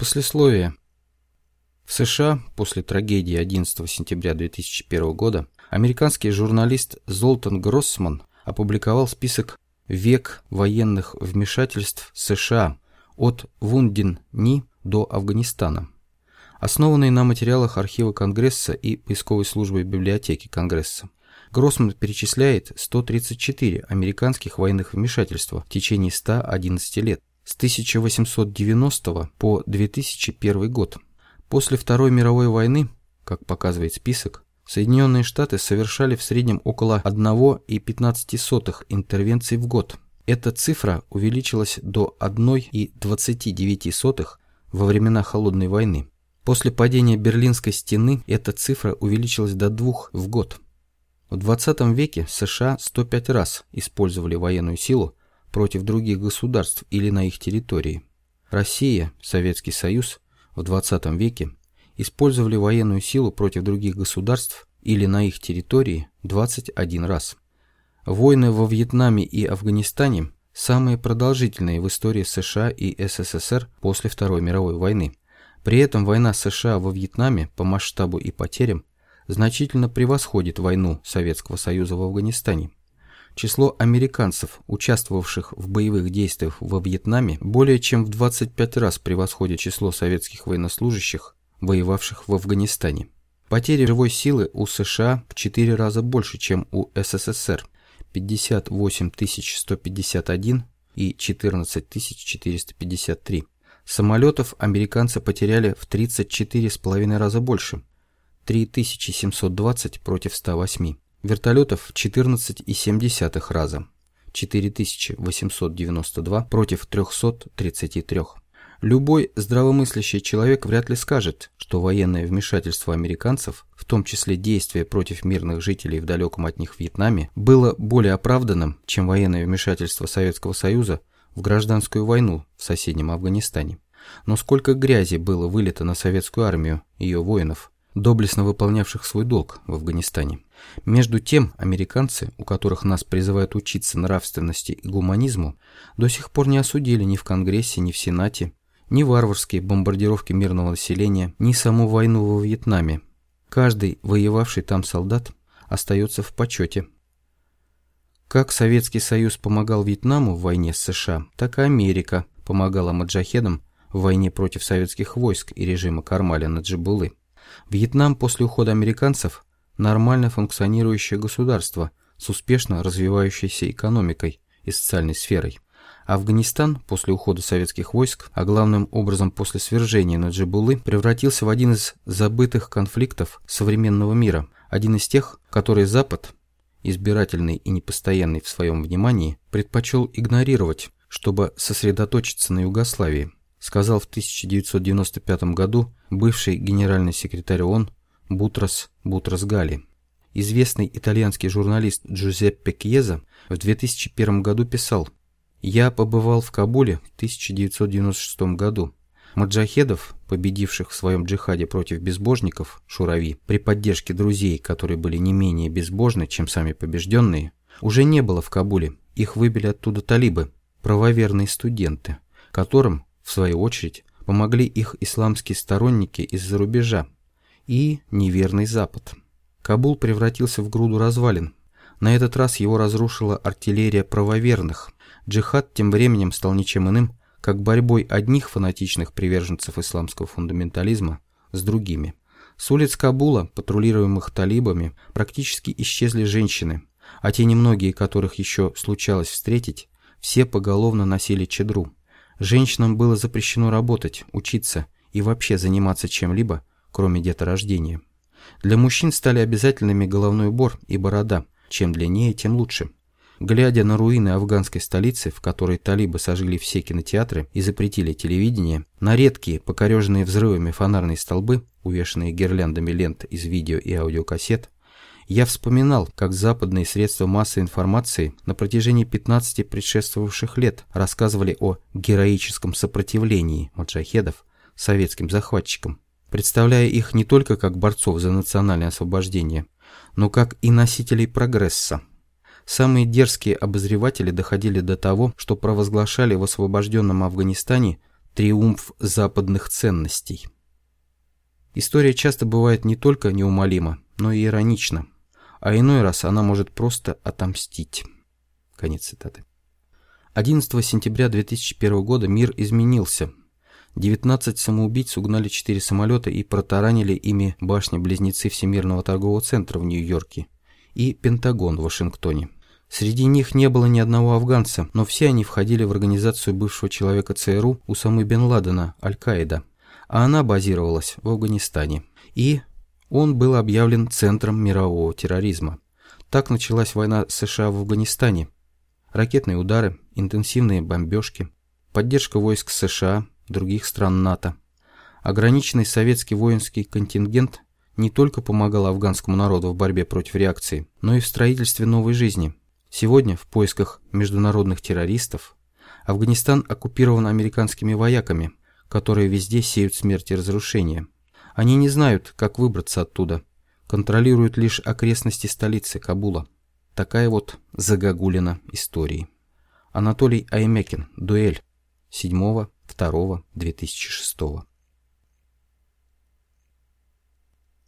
Послесловие. В США после трагедии 11 сентября 2001 года американский журналист Золтан Гроссман опубликовал список «Век военных вмешательств США от Вундин-Ни до Афганистана», основанный на материалах архива Конгресса и поисковой службы библиотеки Конгресса. Гроссман перечисляет 134 американских военных вмешательства в течение 111 лет с 1890 по 2001 год. После Второй мировой войны, как показывает список, Соединенные Штаты совершали в среднем около 1,15 интервенций в год. Эта цифра увеличилась до 1,29 во времена Холодной войны. После падения Берлинской стены эта цифра увеличилась до 2 в год. В 20 веке США 105 раз использовали военную силу против других государств или на их территории. Россия, Советский Союз в 20 веке использовали военную силу против других государств или на их территории 21 раз. Войны во Вьетнаме и Афганистане самые продолжительные в истории США и СССР после Второй мировой войны. При этом война США во Вьетнаме по масштабу и потерям значительно превосходит войну Советского Союза в Афганистане. Число американцев, участвовавших в боевых действиях во Вьетнаме, более чем в 25 раз превосходит число советских военнослужащих, воевавших в Афганистане. Потери живой силы у США в 4 раза больше, чем у СССР – 58 151 и 14 453. Самолетов американцы потеряли в 34,5 раза больше – 3720 против 108. Вертолетов в 14,7 раза – 4892 против 333. Любой здравомыслящий человек вряд ли скажет, что военное вмешательство американцев, в том числе действия против мирных жителей в далеком от них Вьетнаме, было более оправданным, чем военное вмешательство Советского Союза в гражданскую войну в соседнем Афганистане. Но сколько грязи было вылито на советскую армию, ее воинов, доблестно выполнявших свой долг в Афганистане. Между тем, американцы, у которых нас призывают учиться нравственности и гуманизму, до сих пор не осудили ни в Конгрессе, ни в Сенате, ни варварские бомбардировки мирного населения, ни саму войну во Вьетнаме. Каждый воевавший там солдат остается в почете. Как Советский Союз помогал Вьетнаму в войне с США, так и Америка помогала маджахедам в войне против советских войск и режима Кармаля Наджибулы. Вьетнам после ухода американцев – нормально функционирующее государство с успешно развивающейся экономикой и социальной сферой. Афганистан после ухода советских войск, а главным образом после свержения Наджибулы, превратился в один из забытых конфликтов современного мира, один из тех, которые Запад, избирательный и непостоянный в своем внимании, предпочел игнорировать, чтобы сосредоточиться на Югославии – сказал в 1995 году бывший генеральный секретарь ООН Бутрос Бутрос Гали. Известный итальянский журналист Джузеппе Кьеза в 2001 году писал «Я побывал в Кабуле в 1996 году. Маджахедов, победивших в своем джихаде против безбожников, Шурави, при поддержке друзей, которые были не менее безбожны, чем сами побежденные, уже не было в Кабуле. Их выбили оттуда талибы, правоверные студенты, которым в свою очередь, помогли их исламские сторонники из-за рубежа и неверный Запад. Кабул превратился в груду развалин. На этот раз его разрушила артиллерия правоверных. Джихад тем временем стал ничем иным, как борьбой одних фанатичных приверженцев исламского фундаментализма с другими. С улиц Кабула, патрулируемых талибами, практически исчезли женщины, а те немногие, которых еще случалось встретить, все поголовно носили чедру. Женщинам было запрещено работать, учиться и вообще заниматься чем-либо, кроме деторождения. Для мужчин стали обязательными головной убор и борода, чем длиннее, тем лучше. Глядя на руины афганской столицы, в которой талибы сожгли все кинотеатры и запретили телевидение, на редкие, покореженные взрывами фонарные столбы, увешанные гирляндами лент из видео и аудиокассет, я вспоминал, как западные средства массовой информации на протяжении 15 предшествовавших лет рассказывали о героическом сопротивлении маджахедов советским захватчикам, представляя их не только как борцов за национальное освобождение, но как и носителей прогресса. Самые дерзкие обозреватели доходили до того, что провозглашали в освобожденном Афганистане Триумф западных ценностей. История часто бывает не только неумолима, но и иронична, а иной раз она может просто отомстить. Конец цитаты. 11 сентября 2001 года мир изменился. 19 самоубийц угнали 4 самолета и протаранили ими башни-близнецы Всемирного торгового центра в Нью-Йорке и Пентагон в Вашингтоне. Среди них не было ни одного афганца, но все они входили в организацию бывшего человека ЦРУ Усамы бен Ладена, Аль-Каида, а она базировалась в Афганистане. И он был объявлен центром мирового терроризма. Так началась война США в Афганистане. Ракетные удары, интенсивные бомбежки, поддержка войск США, других стран НАТО. Ограниченный советский воинский контингент не только помогал афганскому народу в борьбе против реакции, но и в строительстве новой жизни – Сегодня в поисках международных террористов Афганистан оккупирован американскими вояками, которые везде сеют смерть и разрушение. Они не знают, как выбраться оттуда, контролируют лишь окрестности столицы Кабула. Такая вот загогулина истории. Анатолий Аймекин. Дуэль. 7.2.2006